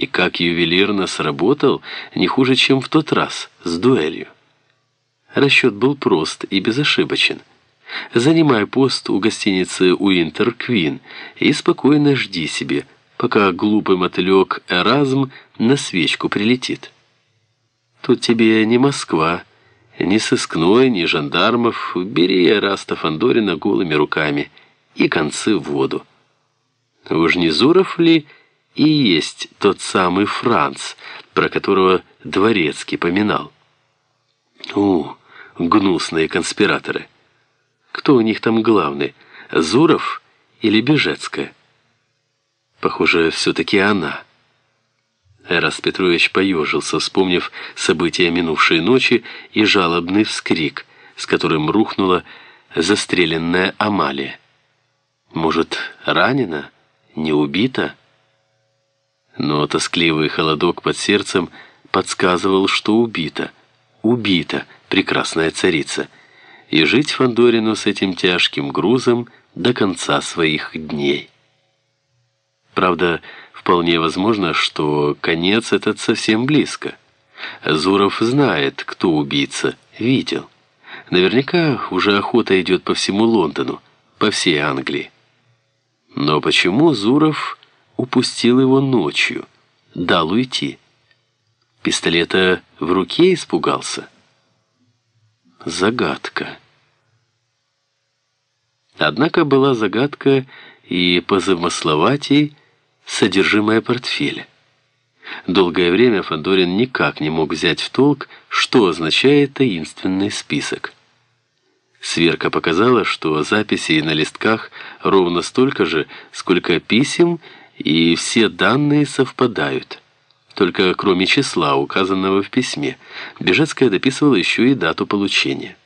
И как ювелирно сработал, не хуже, чем в тот раз, с дуэлью. Расчет был прост и безошибочен. Занимай пост у гостиницы «Уинтер Квин» и спокойно жди себе, пока глупый мотылек Эразм на свечку прилетит. Тут тебе не Москва, ни сыскной, ни жандармов. Бери Эраста Фандорина голыми руками и концы в воду. Уж не Зуров ли и есть тот самый Франц, про которого Дворецкий поминал? У, гнусные конспираторы. Кто у них там главный, Зуров или Бежецкая? Похоже, все-таки она. Эрас Петрович поежился, вспомнив события минувшей ночи и жалобный вскрик, с которым рухнула застреленная Амалия. Может, ранена? Не убита? Но тоскливый холодок под сердцем подсказывал, что убита. Убита, прекрасная царица. И жить Фандорину с этим тяжким грузом до конца своих дней. Правда, вполне возможно, что конец этот совсем близко. Зуров знает, кто убийца, видел. Наверняка уже охота идет по всему Лондону, по всей Англии. Но почему Зуров упустил его ночью, дал уйти? Пистолета в руке испугался? Загадка. Однако была загадка и позамысловатей содержимое портфеля. Долгое время Фандорин никак не мог взять в толк, что означает таинственный список. Сверка показала, что записей на листках ровно столько же, сколько писем, и все данные совпадают. Только кроме числа, указанного в письме, Бежецкая дописывала еще и дату получения.